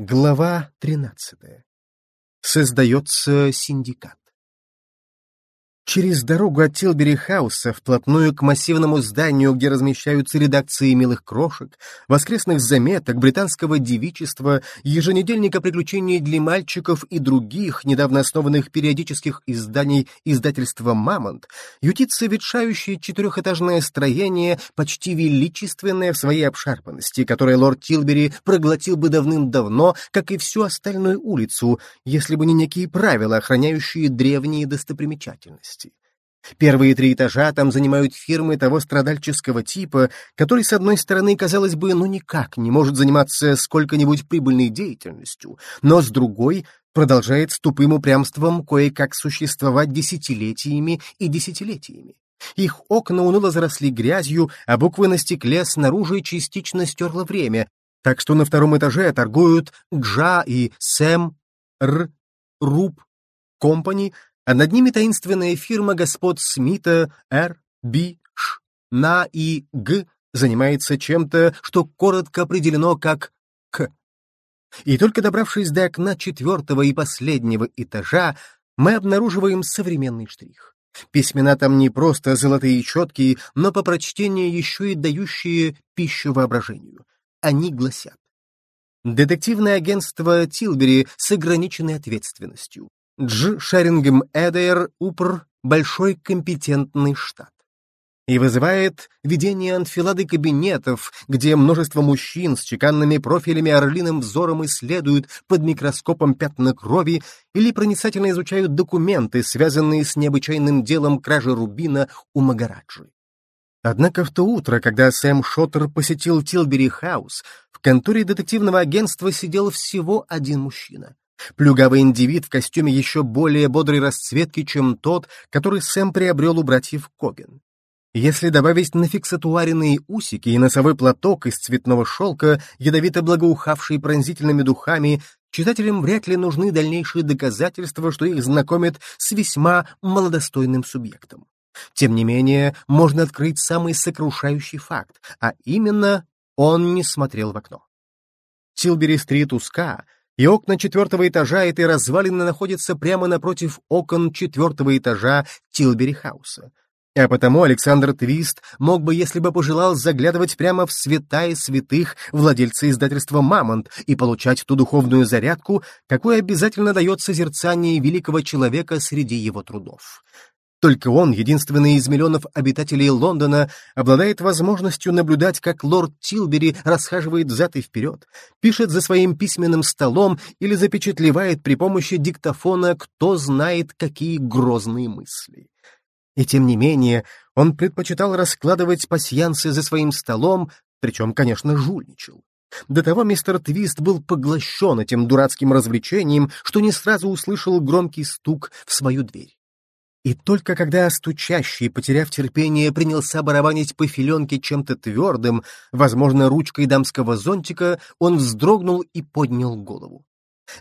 Глава 13. Создается синдикат. Через дорогу от Тилбери-хауса вплотную к массивному зданию, где размещаются редакции «Милых крошек», воскресных заметок, британского девичества, еженедельника приключений для мальчиков и других недавно основанных периодических изданий издательства «Мамонт», ютится ветшающее четырехэтажное строение, почти величественное в своей обшарпанности, которое лорд Тилбери проглотил бы давным-давно, как и всю остальную улицу, если бы не некие правила, охраняющие древние достопримечательности. Первые три этажа там занимают фирмы того страдальческого типа, который, с одной стороны, казалось бы, ну никак не может заниматься сколько-нибудь прибыльной деятельностью, но с другой продолжает с тупым упрямством кое-как существовать десятилетиями и десятилетиями. Их окна уныло заросли грязью, а буквы на стекле снаружи частично стерло время, так что на втором этаже торгуют Джа и Сэм, Р, Руб, Компани, а над ними таинственная фирма господ Смита, Р, Б, Ш, На и Г занимается чем-то, что коротко определено как К. И только добравшись до окна четвертого и последнего этажа, мы обнаруживаем современный штрих. Письмена там не просто золотые и четкие, но по прочтению еще и дающие пищу воображению. Они гласят. Детективное агентство Тилбери с ограниченной ответственностью. Дж. Шерингем Эдейр УПР большой компетентный штат. И вызывает видение анфилады кабинетов, где множество мужчин с чеканными профилями орлиным взором исследуют под микроскопом пятна крови или проницательно изучают документы, связанные с необычайным делом кражи рубина у Магараджи. Однако в то утро, когда Сэм Шоттер посетил Тилбери Хаус, в конторе детективного агентства сидел всего один мужчина. Плюгавый индивид в костюме еще более бодрой расцветки, чем тот, который Сэм приобрел у братьев Коген. Если добавить на фиксатуаренные усики и носовой платок из цветного шелка, ядовито благоухавший пронзительными духами, читателям вряд ли нужны дальнейшие доказательства, что их знакомят с весьма малодостойным субъектом. Тем не менее, можно открыть самый сокрушающий факт, а именно, он не смотрел в окно. Тилбери-стрит узка, и окна четвертого этажа этой развалины находятся прямо напротив окон четвертого этажа Тилбери-хауса. А потому Александр Твист мог бы, если бы пожелал, заглядывать прямо в святая святых владельца издательства «Мамонт» и получать ту духовную зарядку, какой обязательно дает созерцание великого человека среди его трудов. Только он, единственный из миллионов обитателей Лондона, обладает возможностью наблюдать, как лорд Тилбери расхаживает взад и вперед, пишет за своим письменным столом или запечатлевает при помощи диктофона кто знает какие грозные мысли. И тем не менее, он предпочитал раскладывать пасьянсы за своим столом, причем, конечно, жульничал. До того мистер Твист был поглощен этим дурацким развлечением, что не сразу услышал громкий стук в свою дверь. И только когда стучащий, потеряв терпение, принялся барабанить по филенке чем-то твердым, возможно, ручкой дамского зонтика, он вздрогнул и поднял голову.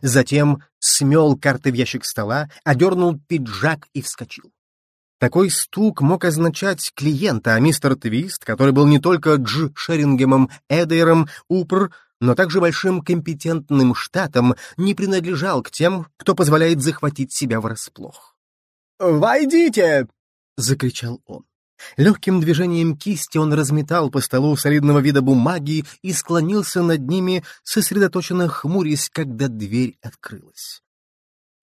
Затем смел карты в ящик стола, одернул пиджак и вскочил. Такой стук мог означать клиента, а мистер Твист, который был не только Дж. Шерингемом Эдейром Упр, но также большим компетентным штатом, не принадлежал к тем, кто позволяет захватить себя врасплох. «Войдите!» — закричал он. Легким движением кисти он разметал по столу солидного вида бумаги и склонился над ними, сосредоточенно хмурясь, когда дверь открылась.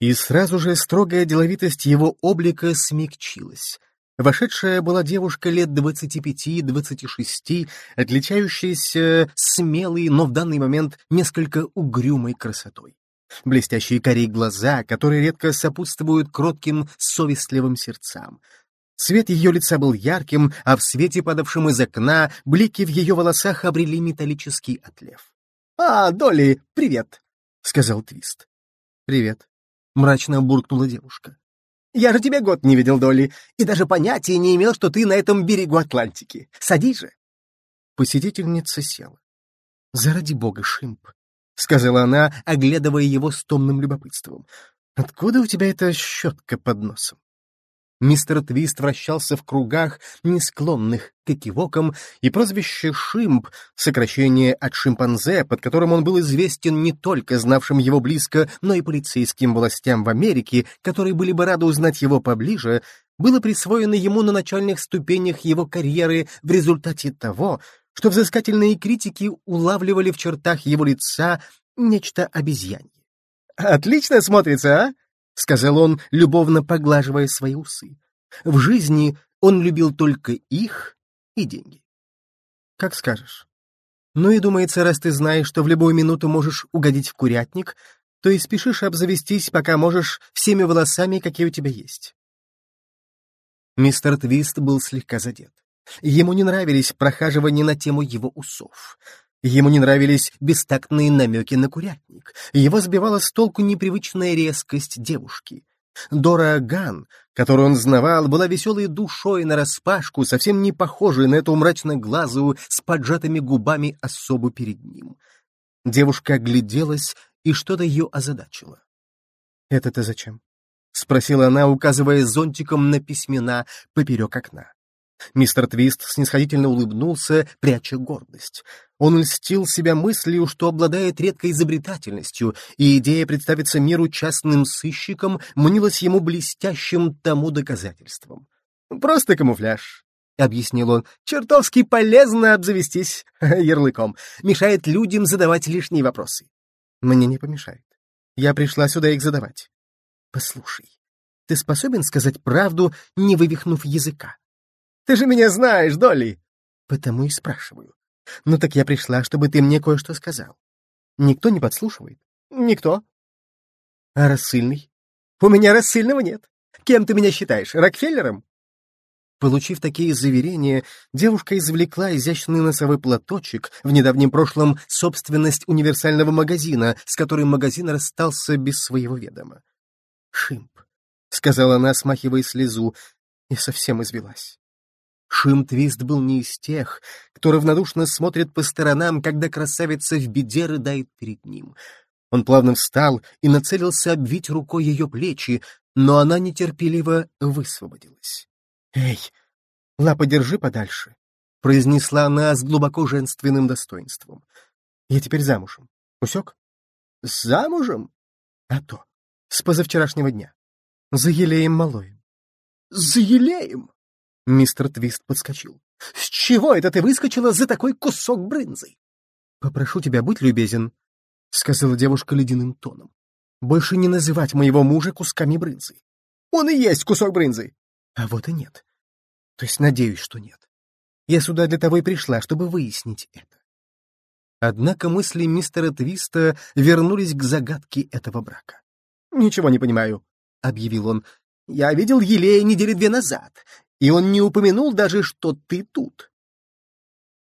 И сразу же строгая деловитость его облика смягчилась. Вошедшая была девушка лет двадцати пяти-двадцати шести, отличающаяся смелой, но в данный момент несколько угрюмой красотой блестящие корей глаза, которые редко сопутствуют кротким, совестливым сердцам. Цвет ее лица был ярким, а в свете, падавшем из окна, блики в ее волосах обрели металлический отлев. — А, Долли, привет! — сказал Твист. — Привет, — мрачно буркнула девушка. — Я же тебя год не видел, Долли, и даже понятия не имел, что ты на этом берегу Атлантики. Садись же. Посетительница села. — Заради бога, Шимп, — сказала она, оглядывая его с томным любопытством. «Откуда у тебя эта щетка под носом?» Мистер Твист вращался в кругах, не склонных к экивокам, и прозвище «Шимп» — сокращение от «шимпанзе», под которым он был известен не только знавшим его близко, но и полицейским властям в Америке, которые были бы рады узнать его поближе, было присвоено ему на начальных ступенях его карьеры в результате того, что взыскательные критики улавливали в чертах его лица нечто обезьянье. «Отлично смотрится, а?» — сказал он, любовно поглаживая свои усы. В жизни он любил только их и деньги. Как скажешь. Ну и думается, раз ты знаешь, что в любую минуту можешь угодить в курятник, то и спешишь обзавестись, пока можешь, всеми волосами, какие у тебя есть. Мистер Твист был слегка задет. Ему не нравились прохаживания на тему его усов. Ему не нравились бестактные намеки на курятник. Его сбивала с толку непривычная резкость девушки. Дора Ган, которую он знавал, была веселой душой нараспашку, совсем не похожей на эту мрачноглазую с поджатыми губами особу перед ним. Девушка огляделась, и что-то ее озадачило. «Это-то зачем?» — спросила она, указывая зонтиком на письмена поперек окна. Мистер Твист снисходительно улыбнулся, пряча гордость. Он льстил себя мыслью, что обладает редкой изобретательностью, и идея представиться миру частным сыщиком мнилась ему блестящим тому доказательством. «Просто камуфляж», — объяснил он. «Чертовски полезно обзавестись ярлыком. Мешает людям задавать лишние вопросы». «Мне не помешает. Я пришла сюда их задавать». «Послушай, ты способен сказать правду, не вывихнув языка?» Ты же меня знаешь, Долли!» «Потому и спрашиваю. Ну так я пришла, чтобы ты мне кое-что сказал. Никто не подслушивает?» «Никто». «А рассыльный?» «У меня рассыльного нет. Кем ты меня считаешь, Рокфеллером?» Получив такие заверения, девушка извлекла изящный носовой платочек, в недавнем прошлом собственность универсального магазина, с которым магазин расстался без своего ведома. «Шимп», — сказала она, смахивая слезу, и совсем извелась. Шим Твист был не из тех, кто равнодушно смотрит по сторонам, когда красавица в беде рыдает перед ним. Он плавно встал и нацелился обвить рукой ее плечи, но она нетерпеливо высвободилась. «Эй, лапа держи подальше», — произнесла она с глубоко женственным достоинством. «Я теперь замужем. Усек?» «Замужем?» «А то. С позавчерашнего дня. За елеем малоем». «За елеем?» Мистер Твист подскочил. «С чего это ты выскочила за такой кусок брынзы?» «Попрошу тебя, будь любезен», — сказала девушка ледяным тоном. «Больше не называть моего мужа кусками брынзы. Он и есть кусок брынзы!» «А вот и нет. То есть надеюсь, что нет. Я сюда для того и пришла, чтобы выяснить это». Однако мысли мистера Твиста вернулись к загадке этого брака. «Ничего не понимаю», — объявил он. «Я видел Елея недели две назад и он не упомянул даже, что ты тут.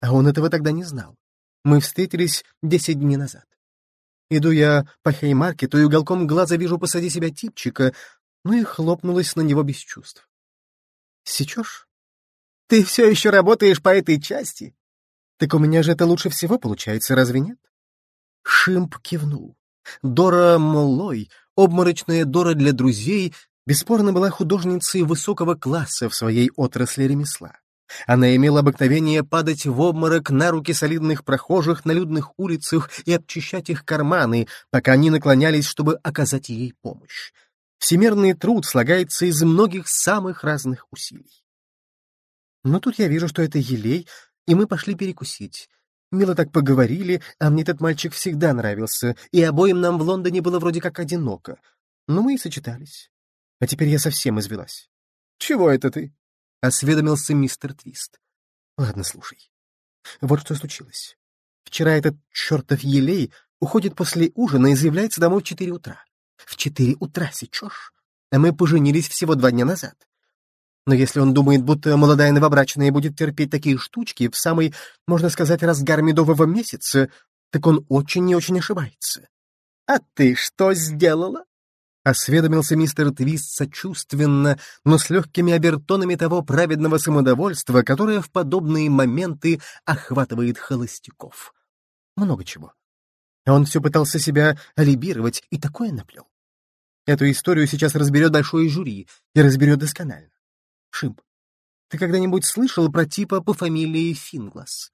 А он этого тогда не знал. Мы встретились десять дней назад. Иду я по Хеймаркету и уголком глаза вижу посади себя типчика, ну и хлопнулась на него без чувств. Сечешь? Ты все еще работаешь по этой части? Так у меня же это лучше всего получается, разве нет? Шимп кивнул. Дора Моллой, обморочная Дора для друзей, бесспорно была художницей высокого класса в своей отрасли ремесла. Она имела обыкновение падать в обморок на руки солидных прохожих на людных улицах и обчищать их карманы, пока они наклонялись, чтобы оказать ей помощь. Всемирный труд слагается из многих самых разных усилий. Но тут я вижу, что это елей, и мы пошли перекусить. Мило так поговорили, а мне этот мальчик всегда нравился, и обоим нам в Лондоне было вроде как одиноко. Но мы и сочетались. А теперь я совсем извелась. «Чего это ты?» — осведомился мистер Твист. «Ладно, слушай. Вот что случилось. Вчера этот чертов елей уходит после ужина и заявляется домой в четыре утра. В четыре утра, сечешь? А мы поженились всего два дня назад. Но если он думает, будто молодая новобрачная будет терпеть такие штучки в самый, можно сказать, разгар медового месяца, так он очень и очень ошибается. А ты что сделала? — осведомился мистер Твист сочувственно, но с легкими обертонами того праведного самодовольства, которое в подобные моменты охватывает холостяков. Много чего. Он все пытался себя алибировать и такое наплел. Эту историю сейчас разберет большое жюри и разберет досконально. Шимп, ты когда-нибудь слышал про типа по фамилии Финглас?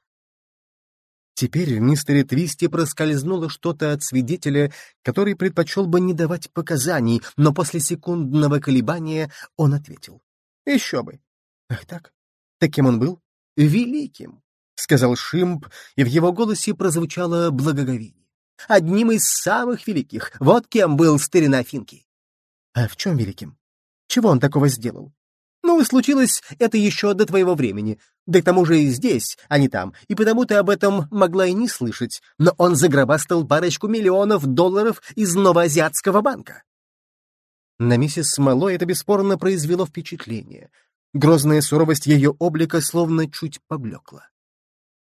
Теперь в мистере Твисте проскользнуло что-то от свидетеля, который предпочел бы не давать показаний, но после секундного колебания он ответил. «Еще бы!» «Ах так? Таким он был?» «Великим!» — сказал Шимп, и в его голосе прозвучало благоговение. «Одним из самых великих. Вот кем был старина Финки!» «А в чем великим? Чего он такого сделал?» «Ну, случилось это еще до твоего времени. Да к тому же и здесь, а не там, и потому ты об этом могла и не слышать, но он загробастал парочку миллионов долларов из Новоазиатского банка. На миссис Смолой это бесспорно произвело впечатление. Грозная суровость ее облика словно чуть поблекла.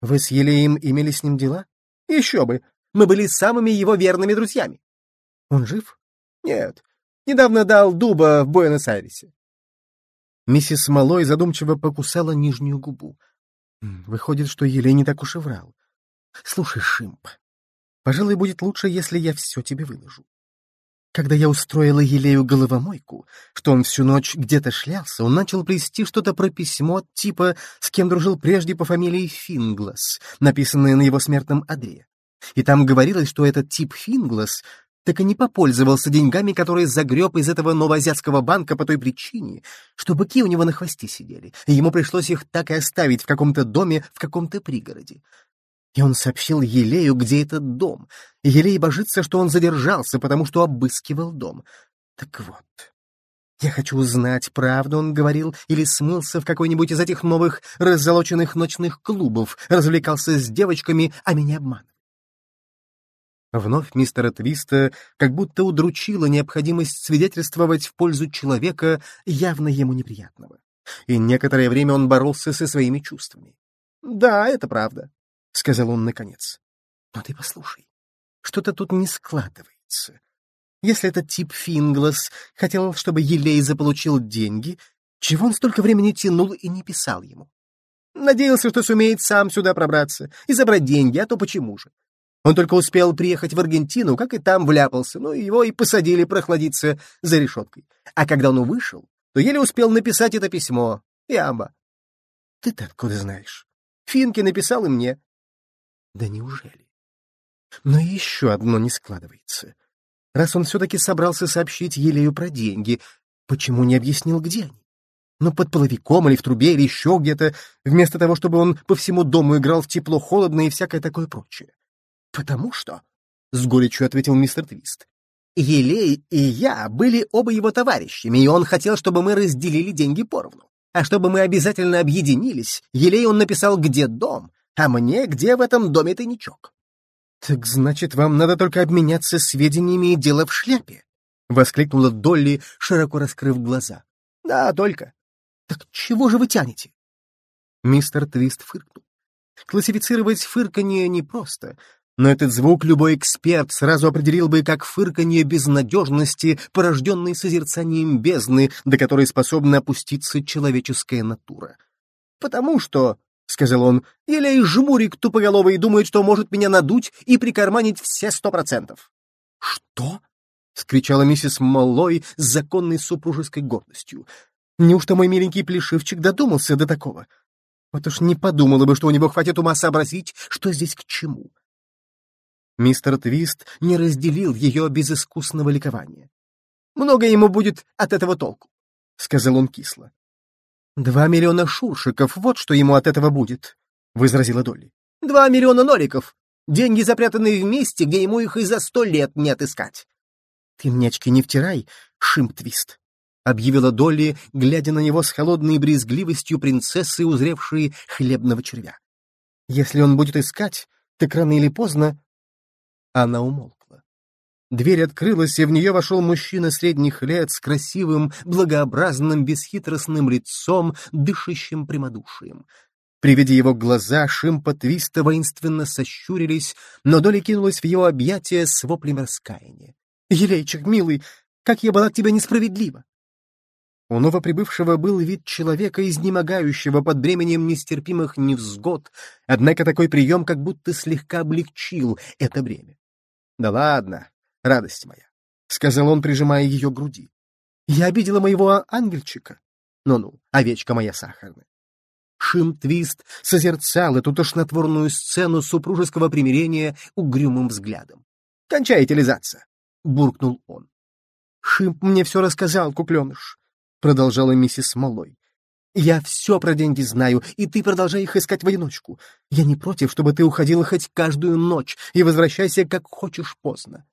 «Вы с Елеем имели с ним дела?» «Еще бы! Мы были самыми его верными друзьями». «Он жив?» «Нет. Недавно дал дуба в Буэнос-Айресе. Миссис Малой задумчиво покусала нижнюю губу. Выходит, что Елей не так уж и врал. Слушай, Шимп, пожалуй, будет лучше, если я все тебе выложу. Когда я устроила Елею головомойку, что он всю ночь где-то шлялся, он начал плести что-то про письмо типа «С кем дружил прежде по фамилии Финглас», написанное на его смертном одре. И там говорилось, что этот тип Финглас так и не попользовался деньгами, которые загреб из этого новоазиатского банка по той причине, что быки у него на хвосте сидели, и ему пришлось их так и оставить в каком-то доме в каком-то пригороде. И он сообщил Елею, где этот дом. И Елей божится, что он задержался, потому что обыскивал дом. Так вот, я хочу узнать, правду он говорил, или смылся в какой-нибудь из этих новых раззолоченных ночных клубов, развлекался с девочками, а меня обманывал. Вновь мистера Твиста как будто удручила необходимость свидетельствовать в пользу человека, явно ему неприятного. И некоторое время он боролся со своими чувствами. «Да, это правда», — сказал он наконец. «Но ты послушай, что-то тут не складывается. Если этот тип Финглас хотел, чтобы Елей заполучил деньги, чего он столько времени тянул и не писал ему? Надеялся, что сумеет сам сюда пробраться и забрать деньги, а то почему же? Он только успел приехать в Аргентину, как и там вляпался, ну, его и посадили прохладиться за решеткой. А когда он вышел, то еле успел написать это письмо. Ямба. Ты-то откуда знаешь? Финки написал и мне. Да неужели? Но еще одно не складывается. Раз он все-таки собрался сообщить Елею про деньги, почему не объяснил, где они? Ну, под половиком или в трубе, или еще где-то, вместо того, чтобы он по всему дому играл в тепло-холодно и всякое такое прочее. «Потому что», — с горечью ответил мистер Твист, «Елей и я были оба его товарищами, и он хотел, чтобы мы разделили деньги поровну. А чтобы мы обязательно объединились, Елей он написал, где дом, а мне, где в этом доме тайничок». «Так значит, вам надо только обменяться сведениями и дело в шляпе?» — воскликнула Долли, широко раскрыв глаза. «Да, только. Так чего же вы тянете?» Мистер Твист фыркнул. Классифицировать фырканье непросто, но этот звук любой эксперт сразу определил бы как фырканье безнадежности, порожденной созерцанием бездны, до которой способна опуститься человеческая натура. «Потому что», — сказал он, — «елей жмурик тупоголовый думает, что может меня надуть и прикарманить все сто процентов». «Что?» — скричала миссис Маллой с законной супружеской гордостью. «Неужто мой миленький плешивчик додумался до такого? Вот уж не подумала бы, что у него хватит ума сообразить, что здесь к чему». Мистер Твист не разделил ее безыскусного ликования. «Много ему будет от этого толку», — сказал он кисло. «Два миллиона шуршиков, вот что ему от этого будет», — возразила Долли. «Два миллиона ноликов. Деньги запрятаны в месте, где ему их и за сто лет не отыскать». «Ты мне очки не втирай, Шимп-Твист», — объявила Долли, глядя на него с холодной брезгливостью принцессы, узревшей хлебного червя. «Если он будет искать, так рано или поздно она умолкла. Дверь открылась, и в нее вошел мужчина средних лет с красивым, благообразным, бесхитростным лицом, дышащим прямодушием. При виде его глаза Шимпа Твиста воинственно сощурились, но Доля кинулась в его объятия с воплем раскаяния. «Елейчик, милый, как я была к тебе несправедлива!» У новоприбывшего был вид человека, изнемогающего под бременем нестерпимых невзгод, однако такой прием как будто слегка облегчил это бремя. «Да ладно, радость моя», — сказал он, прижимая ее к груди. «Я обидела моего ангельчика. Ну-ну, овечка моя сахарная. Шим-твист созерцал эту тошнотворную сцену супружеского примирения угрюмым взглядом. «Кончайте лизаться!» — буркнул он. «Шимп мне все рассказал, кукленыш», — продолжала миссис Малой. «Я все про деньги знаю, и ты продолжай их искать в одиночку. Я не против, чтобы ты уходила хоть каждую ночь и возвращайся как хочешь поздно.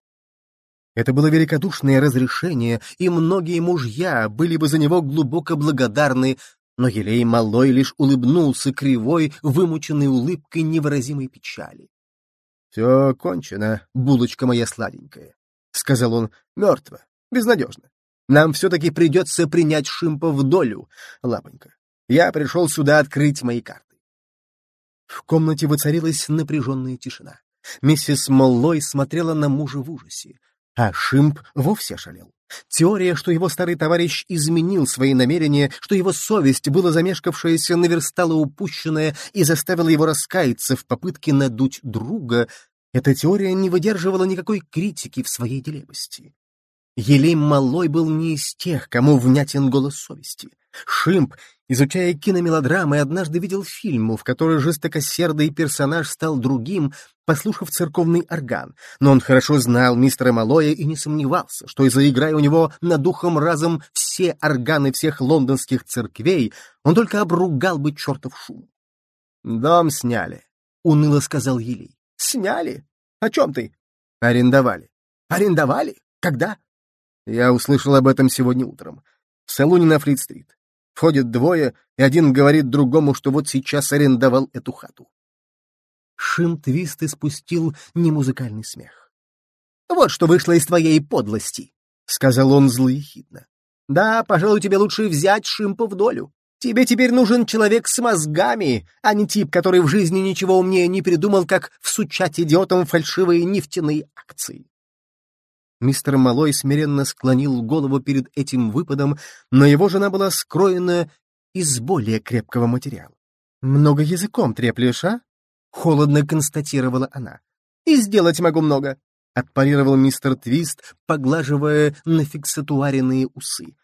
Это было великодушное разрешение, и многие мужья были бы за него глубоко благодарны, но Елей Малой лишь улыбнулся кривой, вымученной улыбкой невыразимой печали. — Все кончено, булочка моя сладенькая, — сказал он, — мертво, безнадежно. Нам все-таки придется принять Шимпа в долю, лапонька. Я пришел сюда открыть мои карты. В комнате воцарилась напряженная тишина. Миссис Моллой смотрела на мужа в ужасе. А Шимп вовсе шалел. Теория, что его старый товарищ изменил свои намерения, что его совесть, была замешкавшаяся, наверстала упущенное и заставила его раскаяться в попытке надуть друга, эта теория не выдерживала никакой критики в своей делебости. Елей Малой был не из тех, кому внятен голос совести. Шимп, изучая киномелодрамы, однажды видел фильм, в которой жестокосердый персонаж стал другим, послушав церковный орган, но он хорошо знал мистера Малоя и не сомневался, что, заиграя у него над духом разом все органы всех лондонских церквей, он только обругал бы чертов шум. «Дом сняли», — уныло сказал Елей. «Сняли? О чем ты?» «Арендовали». «Арендовали? Когда?» Я услышал об этом сегодня утром. В салоне на Флит-стрит. Входят двое, и один говорит другому, что вот сейчас арендовал эту хату. Шим Твист испустил немузыкальный смех. «Вот что вышло из твоей подлости», — сказал он злоехидно. «Да, пожалуй, тебе лучше взять Шимпа в долю. Тебе теперь нужен человек с мозгами, а не тип, который в жизни ничего умнее не придумал, как всучать идиотам фальшивые нефтяные акции. Мистер Малой смиренно склонил голову перед этим выпадом, но его жена была скроена из более крепкого материала. «Много языком треплешь, а?» — холодно констатировала она. «И сделать могу много», — отпарировал мистер Твист, поглаживая на фиксатуаренные усы.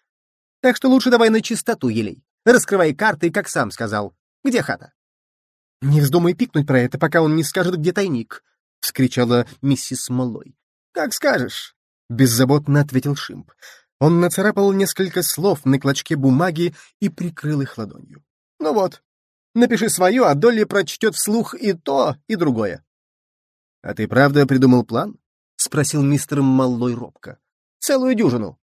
«Так что лучше давай на чистоту, елей. Раскрывай карты, как сам сказал. Где хата?» «Не вздумай пикнуть про это, пока он не скажет, где тайник», — вскричала миссис Малой. «Как скажешь», — беззаботно ответил Шимп. Он нацарапал несколько слов на клочке бумаги и прикрыл их ладонью. «Ну вот, напиши свое, а Долли прочтет вслух и то, и другое». «А ты правда придумал план?» — спросил мистер Маллой робко. «Целую дюжину».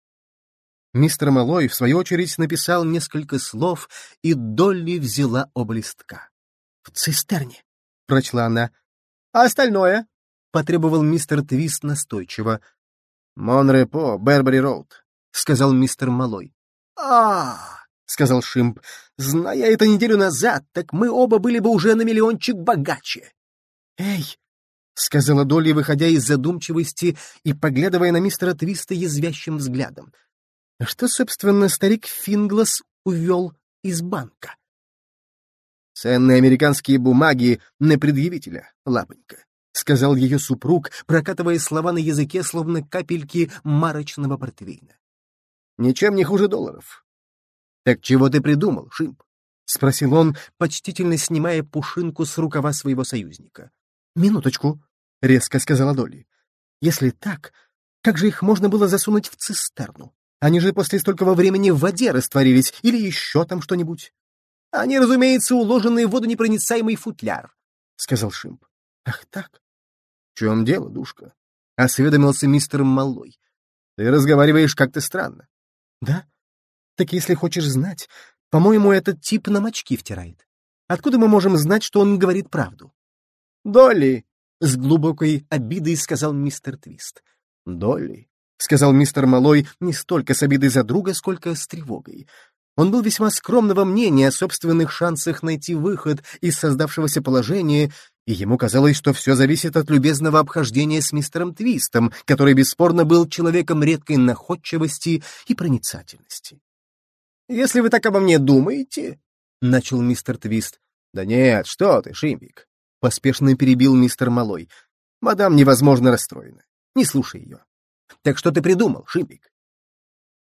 Мистер Малой, в свою очередь, написал несколько слов, и Долли взяла оба листка. «В цистерне», — прочла она. «А остальное?» — потребовал мистер Твист настойчиво. «Монрепо, Бербери-Роуд», — сказал мистер Малой. а сказал Шимп. «Зная это неделю назад, так мы оба были бы уже на миллиончик богаче». «Эй!» — сказала Долли, выходя из задумчивости и поглядывая на мистера Твиста язвящим взглядом. «Что, собственно, старик Финглас увел из банка?» «Ценные американские бумаги на предъявителя, лапонька», — сказал ее супруг, прокатывая слова на языке, словно капельки марочного портвейна. «Ничем не хуже долларов». «Так чего ты придумал, Шимп?» — спросил он, почтительно снимая пушинку с рукава своего союзника. «Минуточку», — резко сказала Долли. «Если так, как же их можно было засунуть в цистерну? Они же после столького времени в воде растворились или еще там что-нибудь». «Они, разумеется, уложены в водонепроницаемый футляр», — сказал Шимп. «Ах так? «В чем дело, душка?» — осведомился мистер Маллой. «Ты разговариваешь как-то странно». «Да? Так если хочешь знать, по-моему, этот тип нам очки втирает. Откуда мы можем знать, что он говорит правду?» «Долли!» — с глубокой обидой сказал мистер Твист. «Долли!» — сказал мистер Малой не столько с обидой за друга, сколько с тревогой. Он был весьма скромного мнения о собственных шансах найти выход из создавшегося положения и ему казалось, что все зависит от любезного обхождения с мистером Твистом, который бесспорно был человеком редкой находчивости и проницательности. «Если вы так обо мне думаете...» — начал мистер Твист. «Да нет, что ты, Шимбик!» — поспешно перебил мистер Малой. «Мадам невозможно расстроена. Не слушай ее. Так что ты придумал, Шимбик?»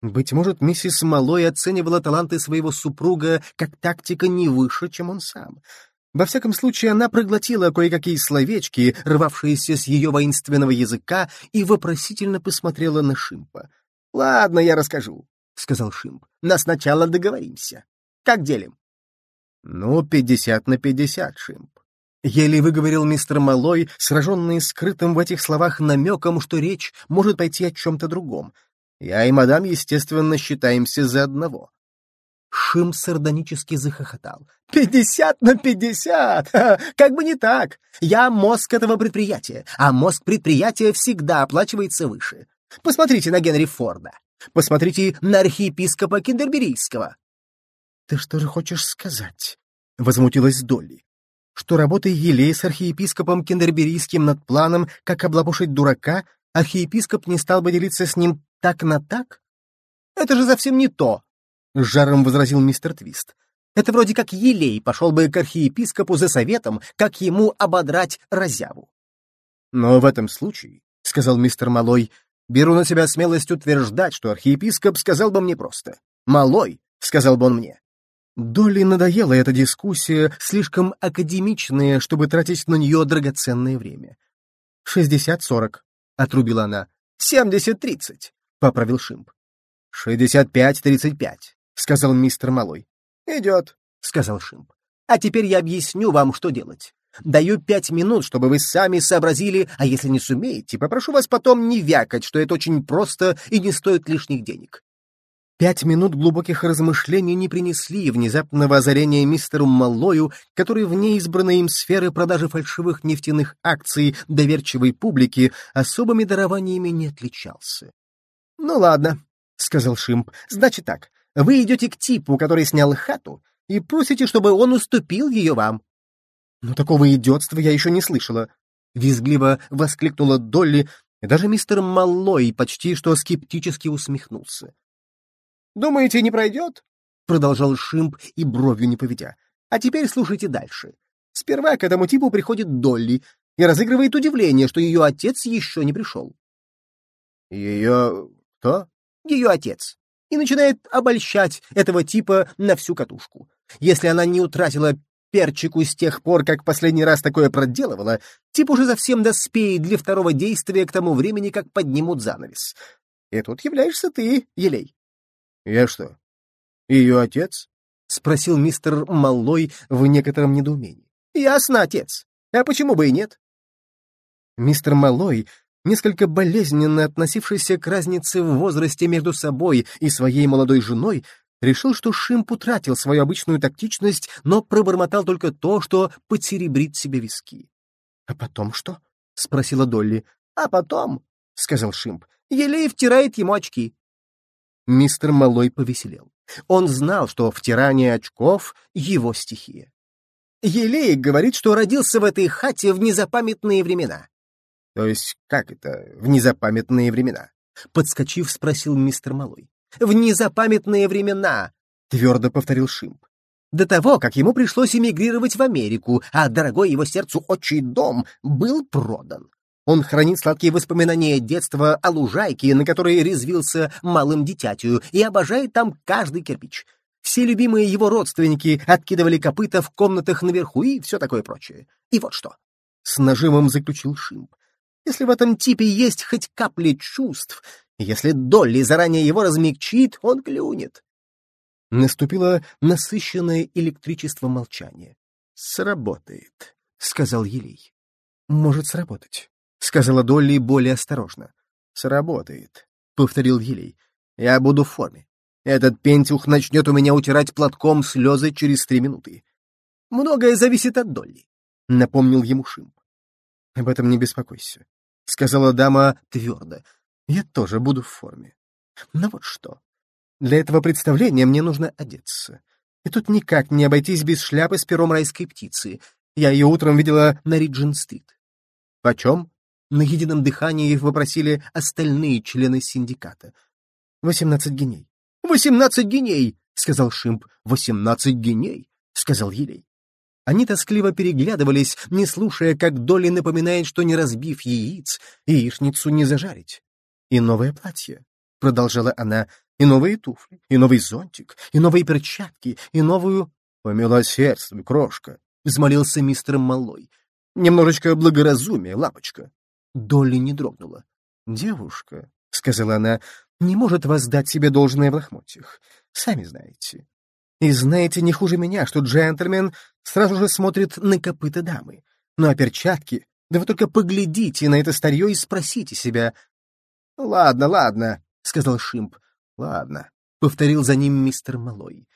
Быть может, миссис Малой оценивала таланты своего супруга как тактика не выше, чем он сам. Во всяком случае, она проглотила кое-какие словечки, рвавшиеся с ее воинственного языка, и вопросительно посмотрела на Шимпа. — Ладно, я расскажу, — сказал Шимп. — Но сначала договоримся. Как делим? — Ну, пятьдесят на пятьдесят, Шимп. Еле выговорил мистер Малой, сраженный скрытым в этих словах намеком, что речь может пойти о чем-то другом. Я и мадам, естественно, считаемся за одного. Шим сардонически захохотал. «Пятьдесят на пятьдесят! Как бы не так! Я мозг этого предприятия, а мозг предприятия всегда оплачивается выше. Посмотрите на Генри Форда. Посмотрите на архиепископа Кендерберийского». «Ты что же хочешь сказать?» — возмутилась Долли. «Что работая Елей с архиепископом Кендерберийским над планом, как облапушить дурака, архиепископ не стал бы делиться с ним так на так? Это же совсем не то, — с жаром возразил мистер Твист. Это вроде как Елей пошел бы к архиепископу за советом, как ему ободрать разяву. Но в этом случае, — сказал мистер Малой, — беру на себя смелость утверждать, что архиепископ сказал бы мне просто. «Малой», — сказал бы он мне. Долли надоела эта дискуссия, слишком академичная, чтобы тратить на нее драгоценное время. «Шестьдесят-сорок», — отрубила она. «Семьдесят-тридцать», — поправил Шимп. «Шестьдесят пять тридцать пять», — сказал мистер Малой. «Идет», — сказал Шимп. «А теперь я объясню вам, что делать. Даю пять минут, чтобы вы сами сообразили, а если не сумеете, попрошу вас потом не вякать, что это очень просто и не стоит лишних денег. Пять минут глубоких размышлений не принесли внезапного озарения мистеру Маллою, который вне избранной им сферы продажи фальшивых нефтяных акций доверчивой публики особыми дарованиями не отличался. — Ну ладно, — сказал Шимп, — значит так, вы идете к типу, который снял хату, и просите, чтобы он уступил ее вам. — Но такого идиотства я еще не слышала, — визгливо воскликнула Долли, и даже мистер Маллой почти что скептически усмехнулся. Думаете, не пройдет? Продолжал Шимп и бровью не поведя. А теперь слушайте дальше. Сперва к этому типу приходит Долли и разыгрывает удивление, что ее отец еще не пришел. Ее... кто? Ее отец. И начинает обольщать этого типа на всю катушку. Если она не утратила перчику с тех пор, как последний раз такое проделывала, тип уже совсем доспеет для второго действия к тому времени, как поднимут занавес. И тут являешься ты, Елей. «Я что, ее отец?» — спросил мистер Маллой в некотором недоумении. «Ясно, отец. А почему бы и нет?» Мистер Маллой, несколько болезненно относившийся к разнице в возрасте между собой и своей молодой женой, решил, что Шимп утратил свою обычную тактичность, но пробормотал только то, что потеребрит себе виски. «А потом что?» — спросила Долли. «А потом», — сказал Шимп, — Елей втирает ему очки. Мистер Малой повеселел. Он знал, что втирание очков — его стихия. Елей говорит, что родился в этой хате в незапамятные времена. — То есть как это в незапамятные времена? — подскочив, спросил мистер Малой. — В незапамятные времена, — твердо повторил Шимп. До того, как ему пришлось эмигрировать в Америку, а дорогой его сердцу отчий дом был продан. Он хранит сладкие воспоминания детства о лужайке, на которой резвился малым дитятью, и обожает там каждый кирпич. Все любимые его родственники откидывали копыта в комнатах наверху и все такое прочее. И вот что. С нажимом заключил Шимп. Если в этом типе есть хоть капли чувств, если Долли заранее его размягчит, он клюнет. Наступило насыщенное электричество молчания. «Сработает», — сказал Елей. «Может сработать. — сказала Долли более осторожно. «Сработает», — повторил Елей. «Я буду в форме. Этот пентюх начнет у меня утирать платком слезы через три минуты». «Многое зависит от Долли», — напомнил ему Шимп. «Об этом не беспокойся», — сказала дама твердо. «Я тоже буду в форме. Но вот что. Для этого представления мне нужно одеться. И тут никак не обойтись без шляпы с пером райской птицы. Я ее утром видела на Риджин-стрит». «Почем?» На едином дыхании вопросили остальные члены синдиката. «Восемнадцать геней». «Восемнадцать геней!» — сказал Шимп. «Восемнадцать геней!» — сказал Елей. Они тоскливо переглядывались, не слушая, как Доли напоминает, что не разбив яиц, яичницу не зажарить. И новое платье. — продолжала она, — и новые туфли, и новый зонтик, и новые перчатки, и новую... — Помилосердствуй, крошка, — взмолился мистер Малой. — Немножечко благоразумия, лапочка. Долли не дрогнула. — Девушка, — сказала она, — не может воздать себе должное в лохмотьях. Сами знаете. И знаете не хуже меня, что джентльмен сразу же смотрит на копыта дамы. Ну а перчатки... Да вы только поглядите на это старье и спросите себя. — Ладно, ладно, — сказал Шимп. — Ладно, — повторил за ним мистер Малой.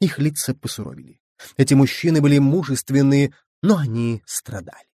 Их лица посуровили. Эти мужчины были мужественные, но они страдали.